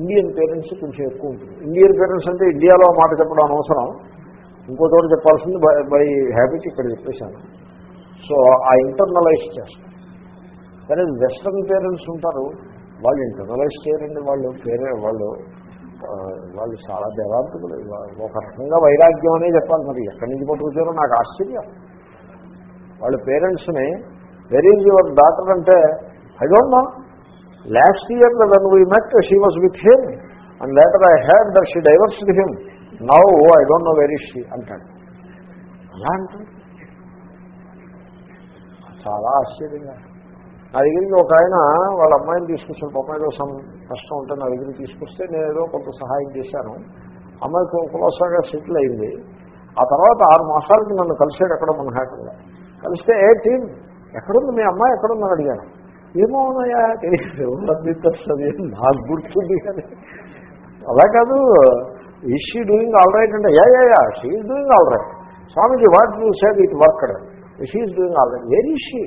ఇండియన్ పేరెంట్స్ కొంచెం ఎక్కువ ఉంటుంది. ఇండియన్ పేరెంట్స్ అంటే ఇండియాలో మాట చెప్పడం అనవసరం. ఇంకో చోట చెప్పాల్సింది బై బై హ్యాబిట్ ఇక్కడ చెప్పేశాను. సో ఆ ఇంటర్నలైజ్ చేస్తాం. కానీ వెస్ట్రన్ పేరెంట్స్ ఉంటారు వాళ్ళు ఇంటర్నలైజ్ చేయరండి వాళ్ళు పేరే వాళ్ళు వాళ్ళు చాలా దేవాంతకులు ఒక రకంగా వైరాగ్యం అనే చెప్పాలి మరి ఎక్కడి నుంచి పట్టుకొచ్చారో నాకు ఆశ్చర్యం. వాళ్ళ పేరెంట్స్ని వెరీ ఈజ్ యువర్ డాటర్ అంటే I don't know last year when we met she was with him and later I had that she divorced him now I don't know where she అంటాడు. అలా అంటాడు. చాలా ఆశ్చర్యంగా. నా దగ్గరికి ఒక ఆయన వాళ్ళ అమ్మాయిని తీసుకొచ్చాను పాప ఏదో సమ్ కష్టం ఉంటే నా దగ్గరికి తీసుకొస్తే నేను ఏదో కొంత సహాయం చేశాను. అమ్మాయి కులాసాగా సెటిల్ అయింది. ఆ తర్వాత ఆరు మాసాలకి నన్ను కలిసాడు ఎక్కడ మన కలిస్తే ఏ టీం ఎక్కడుంది మీ అమ్మాయి? ఎక్కడుందని అడిగాను. ఏమో ఉన్నాయా తెలియదు. నాకు గుర్తుంది కానీ. అలా కాదు. ఈ షీ డూయింగ్ ఆల్ రైట్ అంటే yeah yeah yeah she is doing all right Swamiji what you said it work she is doing all right where she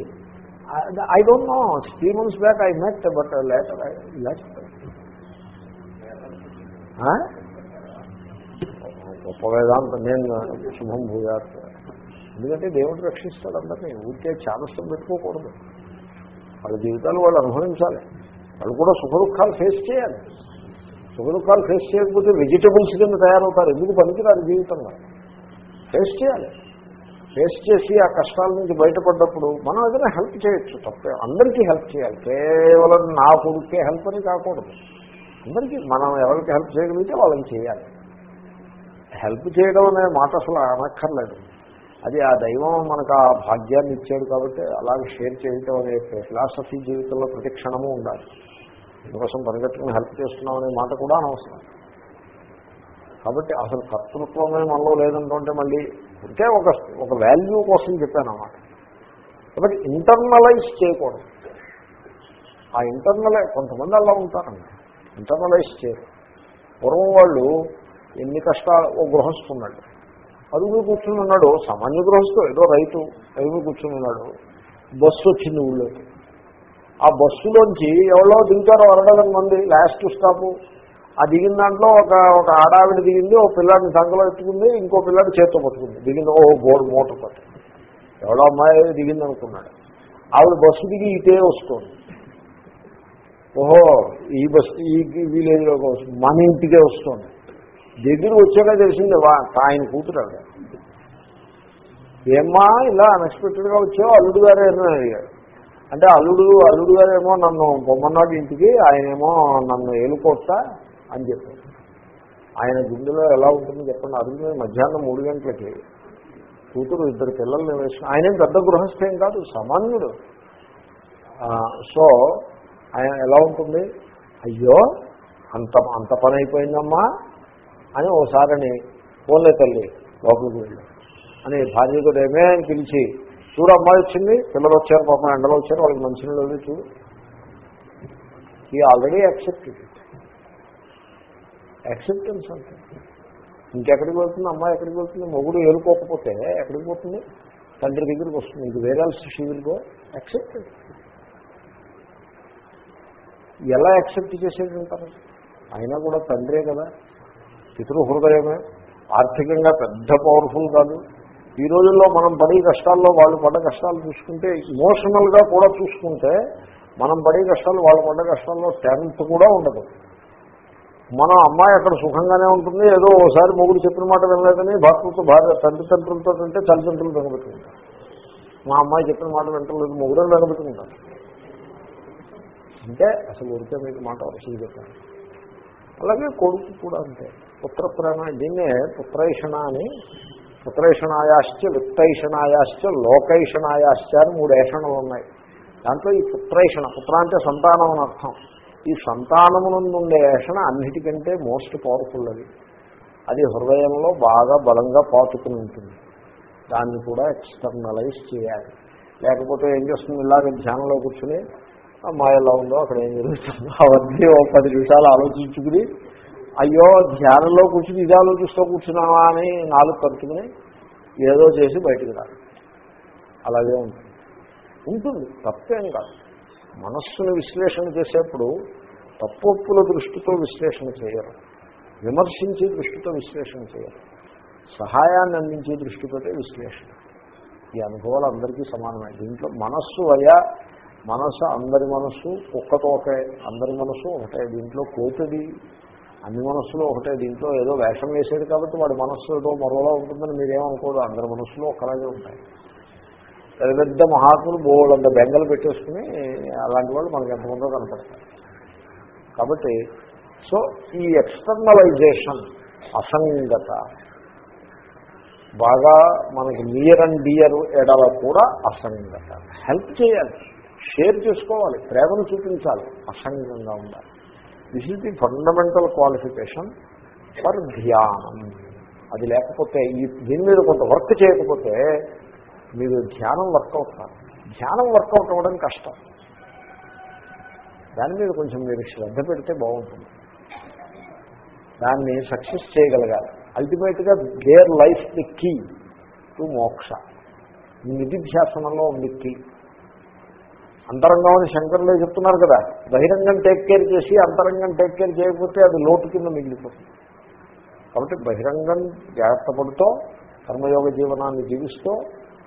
I don't know three months back I met but later I let గొప్ప వేదాంతం నేను శుభం భూయాత్. ఎందుకంటే దేవుడు రక్షిస్తాడు అందరినీ. ఊరికే చాదస్తం పెట్టుకోకూడదు. వాళ్ళ జీవితాలు వాళ్ళు అనుభవించాలి. వాళ్ళు కూడా సుఖ దుఃఖాలు ఫేస్ చేయాలి. సుఖ ఫేస్ చేయకపోతే వెజిటబుల్స్ కింద తయారవుతారు. ఎందుకు పనికిరారు జీవితంలో? ఫేస్ చేయాలి. ఫేస్ చేసి ఆ కష్టాల నుంచి బయటపడ్డప్పుడు మనం ఏదైనా హెల్ప్ చేయొచ్చు తప్పే. అందరికీ హెల్ప్ చేయాలి. కేవలం నా కొడుకే హెల్ప్ అని కాకూడదు. అందరికీ మనం ఎవరికి హెల్ప్ చేయగలిగితే వాళ్ళకి చేయాలి. హెల్ప్ చేయడం అనే మాట అసలు అనక్కర్లేదు. అది ఆ దైవం మనకు ఆ భాగ్యాన్ని ఇచ్చాడు కాబట్టి అలాగే షేర్ చేయటం అనే ఫిలాసఫీ జీవితంలో ప్రతిక్షణము ఉండాలి. అందుకోసం పరిగెట్టుకుని హెల్ప్ చేస్తున్నాం అనే మాట కూడా అనవసరం. కాబట్టి అసలు కర్తృత్వమే మనలో లేదంటుంటే మళ్ళీ అంటే ఒక ఒక వాల్యూ కోసం చెప్పాను అన్నమాట కాబట్టి ఇంటర్నలైజ్ చేయకూడదు. ఆ ఇంటర్నలై కొంతమంది అలా ఉంటారండి. ఇంటర్నలైజ్ చేయరు. పూర్వం వాళ్ళు ఎన్ని కష్టాలు ఓ గృహస్థున్నాడు అదుగు కూర్చుని ఉన్నాడు సామాన్య గృహస్థు ఏదో రైతు అదుగు కూర్చుని ఉన్నాడు. బస్సు వచ్చింది ఊళ్ళోకి. ఆ బస్సులోంచి ఎవరో దిగుతారో అరడగం మంది లాస్ట్ స్టాపు ఆ దిగిన దాంట్లో ఒక ఒక ఆడావిడ దిగింది ఓ పిల్లాడిని సంఖలో ఎత్తుకుంది ఇంకో పిల్లాడి చేత్తో పట్టుకుంది. దిగింది ఓ బోర్డు మోటార్ పట్టు ఎవడో అమ్మాయి దిగింది అనుకున్నాడు. ఆవిడ బస్సు దిగి ఇటే వస్తుంది. ఓహో ఈ బస్సు ఈ విలేజ్లోకి వస్తుంది మన ఇంటికే వస్తుంది. దగ్గర వచ్చాక తెలిసింది వా ఆయన కూతురు ఏమ్మా ఇలా అన్ఎక్స్పెక్టెడ్గా వచ్చావు? అల్లుడు గారు అని అడిగాడు అంటే అల్లుడు అల్లుడు గారేమో నన్ను బొమ్మన్నాడు ఇంటికి ఆయనేమో నన్ను ఏలుకోస్తా అని చెప్పాడు. ఆయన గుండెలో ఎలా ఉంటుంది చెప్పండి. అరుగు మధ్యాహ్నం మూడు గంటలకి కూతురు ఇద్దరు పిల్లల్ని వేసిన ఆయనేం పెద్ద గృహస్థేం కాదు సామాన్యుడు. సో ఆయన ఎలా ఉంటుంది? అయ్యో అంత అంత పని అయిపోయిందమ్మా అని ఓసారని ఫోన్లే తల్లి లోపలికి వెళ్ళి అని భార్యతో ఏమే అని పిలిచి చూడు అమ్మాయి వచ్చింది పిల్లలు వచ్చారు పాపం ఎండలో వచ్చారు వాళ్ళకి మంచినీళ్ళు వెళ్ళి చూడు. ఈ ఆల్రెడీ యాక్సెప్టెడ్ యాక్సెప్టెన్స్ అంటే. ఇంకెక్కడికి వెళ్తుంది అమ్మాయి ఎక్కడికి వెళ్తుంది మొగుడు ఏరుకోకపోతే ఎక్కడికి పోతుంది? తండ్రి దగ్గరికి వస్తుంది. ఇది వేరే షీవిల్గో యాక్సెప్టెడ్ ఎలా యాక్సెప్ట్ చేసేది ఉంటారు అయినా కూడా తండ్రే కదా. పితృహృదయమే. ఆర్థికంగా పెద్ద పవర్ఫుల్ కాదు. ఈ రోజుల్లో మనం పడే కష్టాల్లో వాళ్ళు పడ్డ కష్టాలు చూసుకుంటే ఇమోషనల్గా కూడా చూసుకుంటే మనం పడే కష్టాలు వాళ్ళు పడ్డ కష్టాల్లో టెన్త్ కూడా ఉండదు. మన అమ్మాయి అక్కడ సుఖంగానే ఉంటుంది ఏదో ఓసారి మొగుడు చెప్పిన మాట వినలేదని భర్తలతో భార్య తండ్రి తండ్రులతో అంటే తల్లిదండ్రులు వెనబెట్టుకుంటారు మా అమ్మాయి చెప్పిన మాట వింటలేదు మొగుడని వెనబెట్టుకుంటారు అంటే అసలు ఊరికే మీకు మాట వరుసలు చెప్పాను. అలాగే కొడుకు కూడా అంతే. పుత్ర ప్రేమ దీన్నే పుత్రేషణ అని పుత్రేషణాయాశ్చ విత్తైషణాయాశ్చ లోకైషణాయాశ్చ అని మూడు ఏషణలు ఉన్నాయి. దాంట్లో ఈ పుత్రేషణ పుత్ర అంటే సంతానం అని అర్థం. ఈ సంతానమునందుండే ఏషణ అన్నిటికంటే మోస్ట్ పవర్ఫుల్ అది. అది హృదయంలో బాగా బలంగా పాతుకుని ఉంటుంది. దాన్ని కూడా ఎక్స్టర్నలైజ్ చేయాలి. లేకపోతే ఏం చేస్తుంది? ఇలాగ ధ్యానంలో కూర్చుని మా ఎలా ఉందో అక్కడ ఏం జరుగుతుందో అవన్నీ ఓ పది నిమిషాలు ఆలోచించుకుని అయ్యో ధ్యానంలో కూర్చుని ఇది ఆలోచిస్తూ కూర్చున్నావా అని నాలుగు కలుపుకుని ఏదో చేసి బయటికి రాదు. అలాగే ఉంటుంది. ఉంటుంది. తప్పేం కాదు. మనస్సును విశ్లేషణ చేసేప్పుడు తప్పొప్పుల దృష్టితో విశ్లేషణ చేయరు. విమర్శించే దృష్టితో విశ్లేషణ చేయరు. సహాయాన్ని అందించే దృష్టితోటే విశ్లేషణ. ఈ అనుభవాలు అందరికీ సమానమే. దీంట్లో మనస్సు అయ్యా మనస్సు అందరి మనస్సు కుక్కతో ఒకే. అందరి మనస్సు ఒకటే. దీంట్లో కోతుడి అన్ని మనస్సులో ఒకటే దీంట్లో ఏదో వేషం వేసేది కాబట్టి వాడి మనస్సు ఏదో మరోలా ఉంటుందని మీరేమనుకోదు అందరి మనస్సులో ఒకలాగే ఉంటాయి. పెద్ద పెద్ద మహాత్ములు బోళ్ళంత బెంగలు పెట్టేసుకుని అలాంటి వాళ్ళు మనకి ఎంతమందో కనపడతారు. కాబట్టి సో ఈ ఎక్స్టర్నలైజేషన్ అసంగత బాగా మనకి నియర్ అండ్ డియర్ ఎడల కూడా అసంగత. హెల్ప్ చేయాలి షేర్ చేసుకోవాలి ప్రేమను చూపించాలి అసంగంగా ఉండాలి. This is the fundamental qualification for dhyanam అది లేకపోతే ఈ దీని మీద కొంత వర్క్ చేయకపోతే మీరు ధ్యానం వర్కౌట్ కాదు ధ్యానం వర్కౌట్ అవ్వడం కష్టం. దాని మీద కొంచెం మీరు శ్రద్ధ పెడితే బాగుంటుంది. దాన్ని సక్సెస్ చేయగలగాలి. అల్టిమేట్గా there lies the key to moksha. నిధిధ్యాసనంలో ఉంది కీ అంతరంగం అని శంకరులే చెప్తున్నారు కదా. బహిరంగం టేక్ కేర్ చేసి అంతరంగం టేక్ కేర్ చేయకపోతే అది లోటు కింద మిగిలిపోతుంది. కాబట్టి బహిరంగం జాగ్రత్త పడుతూ కర్మయోగ జీవనాన్ని జీవిస్తూ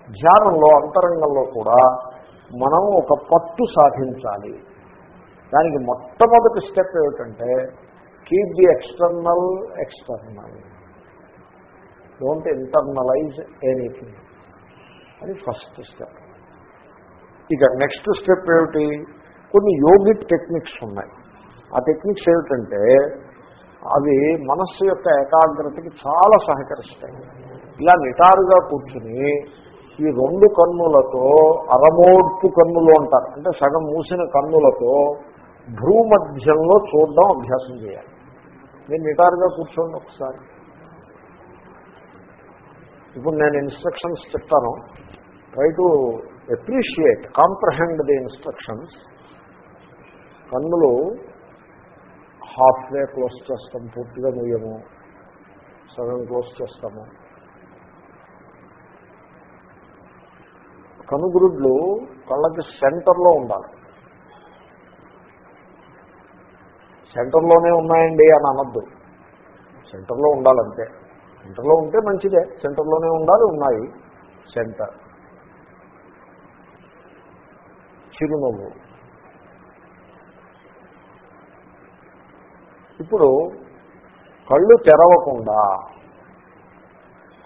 ధ్యానంలో అంతరంగంలో కూడా మనం ఒక పట్టు సాధించాలి. దానికి మొట్టమొదటి స్టెప్ ఏమిటంటే keep the external external don't internalise anything అది ఫస్ట్ స్టెప్ ఇక నెక్స్ట్ స్టెప్ ఏమిటి? కొన్ని యోగిక్ టెక్నిక్స్ ఉన్నాయి. ఆ టెక్నిక్స్ ఏమిటంటే అవి మనస్సు యొక్క ఏకాగ్రతకి చాలా సహకరిస్తాయి. ఇలా నిటారుగా కూర్చుని ఈ రెండు కన్నులతో అరమోడ్పు కన్నులు అంటారు. అంటే సగం మూసిన కన్నులతో భ్రూమధ్యంలో చూడడం అభ్యాసం చేయాలి. నేను నిటారుగా కూర్చోండి ఒకసారి. ఇప్పుడు నేను ఇన్స్ట్రక్షన్స్ చెప్తాను. Try to appreciate comprehend the instructions కన్నులు హాఫ్ వే క్లోజ్ చేస్తాం పూర్తిగా మూయము. సగం క్లోజ్ చేస్తాము. కనుగురుడ్లు కళ్ళకి సెంటర్లో ఉండాలి. సెంటర్లోనే ఉన్నాయండి అని అనద్దు. సెంటర్లో ఉండాలంటే సెంటర్లో ఉంటే మంచిదే. సెంటర్లోనే ఉండాలి ఉన్నాయి. సెంటర్. చిరునవ్వు. ఇప్పుడు కళ్ళు తెరవకుండా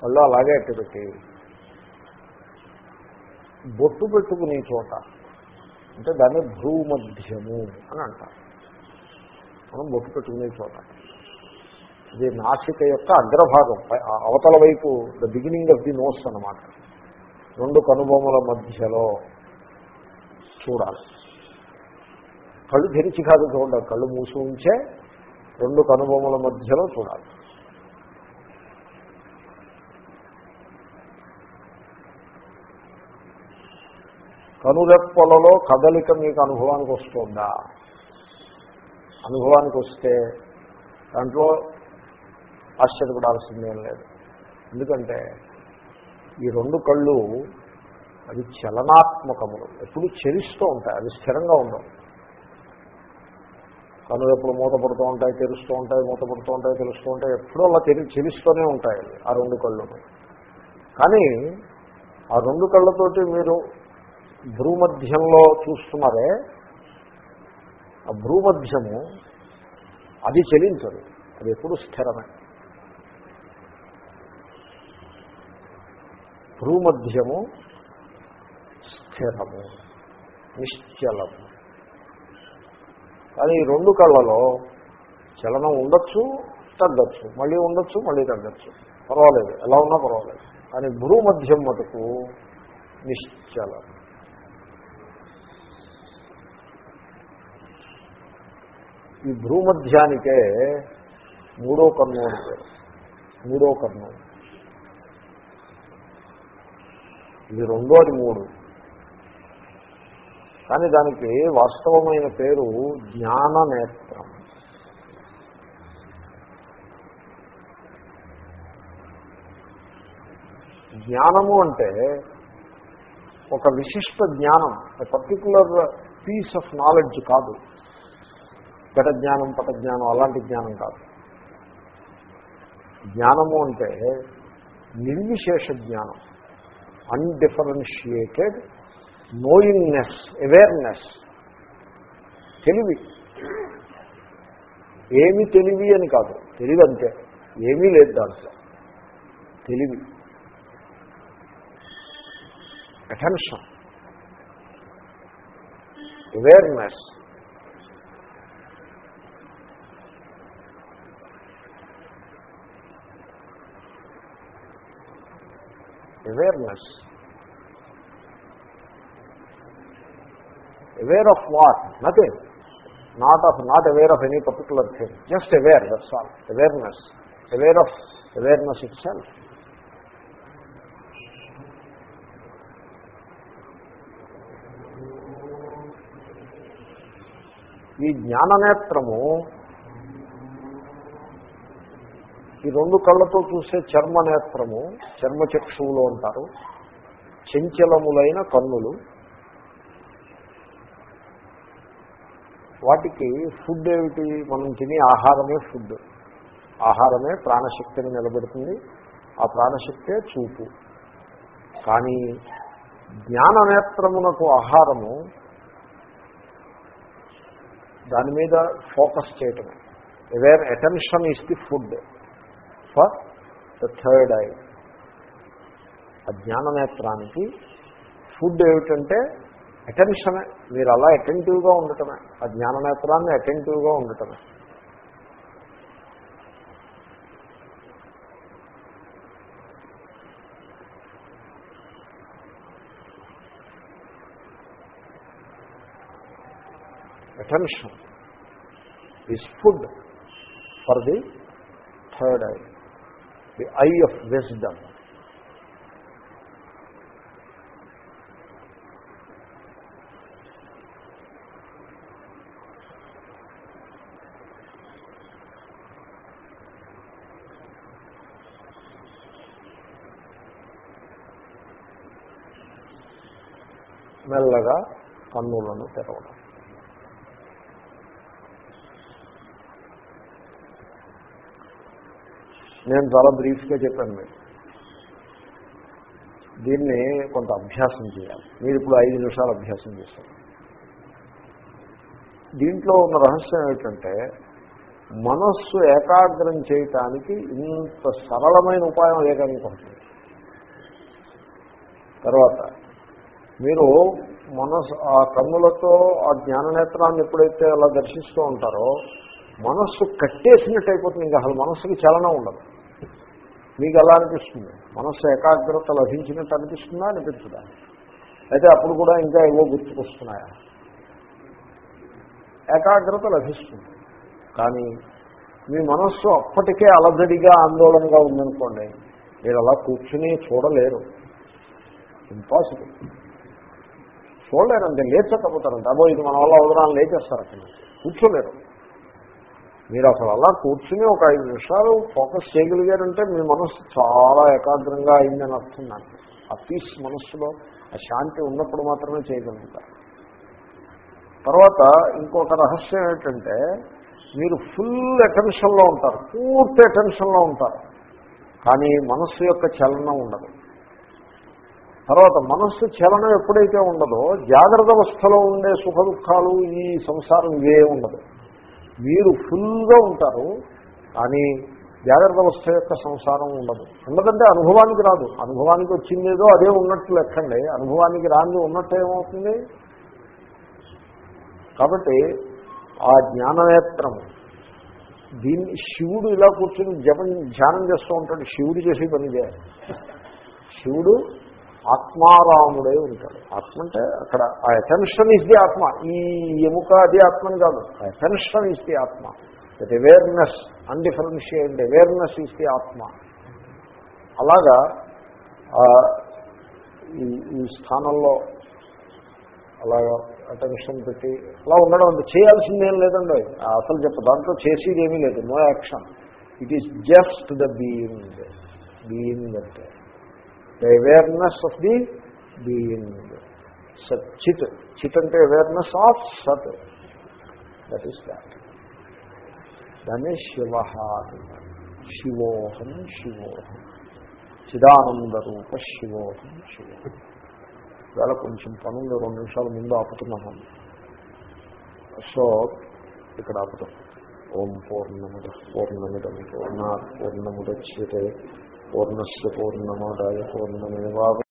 కళ్ళు అలాగే అట్టబెట్టి బొట్టు పెట్టుకునే చోట అంటే దాన్ని భ్రూమధ్యము అని అంటారు. మనం బొట్టు పెట్టుకునే చోట. ఇది నాసిక యొక్క అగ్రభాగం అవతల వైపు the beginning of the nose అన్నమాట. రెండు కనుబొమ్మల మధ్యలో చూడాలి. కళ్ళు తెరిచి కాదు చూడాలి కళ్ళు మూసి ఉంచే రెండు కనుబొమ్మల మధ్యలో చూడాలి. కనురెప్పలలో కదలిక మీకు అనుభవానికి వస్తుందా? అనుభవానికి వస్తే దాంట్లో ఆశ్చర్యపడాల్సిందేం లేదు. ఎందుకంటే ఈ రెండు కళ్ళు అవి చలనాత్మకములు. ఎప్పుడు చెలిస్తూ ఉంటాయి అవి స్థిరంగా ఉండవు. కనులు ఎప్పుడు మూతపడుతూ ఉంటాయి తెరుస్తూ ఉంటాయి మూతపడుతూ ఉంటాయి తెలుస్తూ ఉంటాయి ఎప్పుడూ అలా తెరి చెలిస్తూనే ఉంటాయి ఆ రెండు కళ్ళు కానీ ఆ రెండు కళ్ళతోటి మీరు భ్రూమధ్యంలో చూస్తున్నారే ఆ భ్రూమధ్యము అది చెలించదు అది ఎప్పుడు స్థిరమే. భ్రూమధ్యము స్థిరము నిశ్చలము. కానీ ఈ రెండు కళ్ళలో చలనం ఉండొచ్చు తగ్గచ్చు. మళ్ళీ ఉండొచ్చు మళ్ళీ తగ్గచ్చు. పర్వాలేదు. ఎలా ఉన్నా పర్వాలేదు. కానీ భూమధ్యం మటుకు నిశ్చలం. ఈ భ్రూమధ్యానికే మూడో కన్ను అని పేరు. మూడో కన్ను ఇది రెండో అది మూడు. కానీ దానికి వాస్తవమైన పేరు జ్ఞాన నేత్రం జ్ఞానము అంటే ఒక విశిష్ట జ్ఞానం పర్టికులర్ పీస్ ఆఫ్ నాలెడ్జ్ కాదు. ఘట జ్ఞానం పట జ్ఞానం అలాంటి జ్ఞానం కాదు. జ్ఞానము అంటే నిర్విశేష జ్ఞానం అన్డిఫరెన్షియేటెడ్ నోయింగ్నెస్ అవేర్నెస్ తెలివి. ఏమి తెలివి అని కాదు. తెలివి అంతే. ఏమీ లేదు దాంట్లో. తెలివి. Attention awareness awareness aware of what nothing not of not aware of any particular thing just aware that's all awareness aware of awareness itself ఈ జ్ఞాననేత్రము ఈ రెండు కళ్ళతో చూసే చర్మనేత్రము చర్మచక్షువులు అంటారు చంచలములైన కన్నులు వాటికి ఫుడ్ ఏమిటి? మనం తినే ఆహారమే ఫుడ్. ఆహారమే ప్రాణశక్తిని నిలబెడుతుంది. ఆ ప్రాణశక్తే చూపు. కానీ జ్ఞాననేత్రమునకు ఆహారము దాని మీద ఫోకస్ చేయటమే. Where attention is the food for the third eye ఆ జ్ఞాననేత్రానికి ఫుడ్ ఏమిటంటే అటెన్షనే మీరు అలా అటెంటివ్గా ఉండటమే. ఆ జ్ఞాననేత్రాన్ని అటెంటివ్గా ఉండటమే. Attention is food for the third eye the eye of wisdom మెల్లగా కన్నులను తెరవడం. నేను చాలా బ్రీఫ్గా చెప్పాను మీకు. దీన్ని కొంత అభ్యాసం చేయాలి. మీరు ఇప్పుడు ఐదు నిమిషాలు అభ్యాసం చేస్తారు. దీంట్లో ఉన్న రహస్యం ఏమిటంటే మనస్సు ఏకాగ్రం చేయటానికి ఇంత సరళమైన ఉపాయం ఏకానికి తర్వాత మీరు మనసు ఆ కన్నులతో ఆ జ్ఞాననేత్రాన్ని ఎప్పుడైతే అలా దర్శిస్తూ ఉంటారో మనస్సు కట్టేసినట్టు అయిపోతుంది ఇంకా అసలు మనస్సుకి చలనం ఉండదు. మీకు అలా అనిపిస్తుంది. మనస్సు ఏకాగ్రత లభించినట్టు అనిపిస్తుందా? అనిపించదా? అయితే అప్పుడు కూడా ఇంకా ఏవో గుర్తుకొస్తున్నాయా? ఏకాగ్రత లభిస్తుంది. కానీ మీ మనస్సు అప్పటికే అలజడిగా ఆందోళనగా ఉందనుకోండి మీరు అలా కూర్చుని చూడలేరు. ఇంపాసిబుల్ చూడలేరంటే లేచకపోతారంటే. అబో ఇది మన వల్ల అవసరాలు లేచేస్తారు అక్కడ. కూర్చోలేరు. మీరు అసలు అలా కూర్చుని ఒక ఐదు నిమిషాలు ఫోకస్ చేయగలిగారంటే మీ మనస్సు చాలా ఏకాగ్రంగా అయిందని అర్థం నాకు. ఆ పీస్ మనస్సులో ఆ శాంతి ఉన్నప్పుడు మాత్రమే చేయగలుగుతారు. తర్వాత ఇంకొక రహస్యం ఏంటంటే మీరు ఫుల్ అటెన్షన్లో ఉంటారు పూర్తి అటెన్షన్లో ఉంటారు. కానీ మనస్సు యొక్క చలనం ఉండదు. తర్వాత మనస్సు చలనం ఎప్పుడైతే ఉండదో జాగ్రత్త అవస్థలో ఉండే సుఖ దుఃఖాలు ఈ సంసారం ఇవే ఉండదు. మీరు ఫుల్గా ఉంటారు కానీ జాగ్రత్త అవస్థ యొక్క సంసారం ఉండదు. ఉండదంటే అనుభవానికి రాదు. అనుభవానికి వచ్చిందేదో అదే ఉన్నట్టు లెక్కండి. అనుభవానికి రాని ఉన్నట్టు ఏమవుతుంది? కాబట్టి ఆ జ్ఞాననేత్రము దీన్ని శివుడు ఇలా కూర్చొని జపం ధ్యానం చేస్తూ ఉంటాడు. శివుడు చేసే పని చేయాలి శివుడు ఆత్మారాముడే ఉంటాడు ఆత్మ అంటే అక్కడ ఆ అటెన్షన్ ఇస్ ది ఆత్మ. ఈ ఎముక అది ఆత్మని కాదు. Attention is the atma. That awareness undifferentiated awareness is the atma. అలాగా ఈ ఈ స్థానంలో అలాగా అటెన్షన్ పెట్టి అలా ఉండడం అంటే చేయాల్సిందేం లేదండి. అసలు చెప్ప దాంట్లో చేసేది ఏమీ లేదు. No action it is just the being being అంటే. The awareness of the being sat chit chit అంటే awareness of sat that is that దాన్ని శివ శివోహం శివోహం చిదానందరూప శివోహం శివోహం వేళ కొంచెం పనులు రెండు నిమిషాల ముందు ఆపుతున్నాము సో ఇక్కడ ఆపుతాం. ఓం పూర్ణముద పూర్ణమిదం పూర్ణ పూర్ణముద్యతే పూర్ణస్ పూర్ణమాదాయ పూర్ణమేవా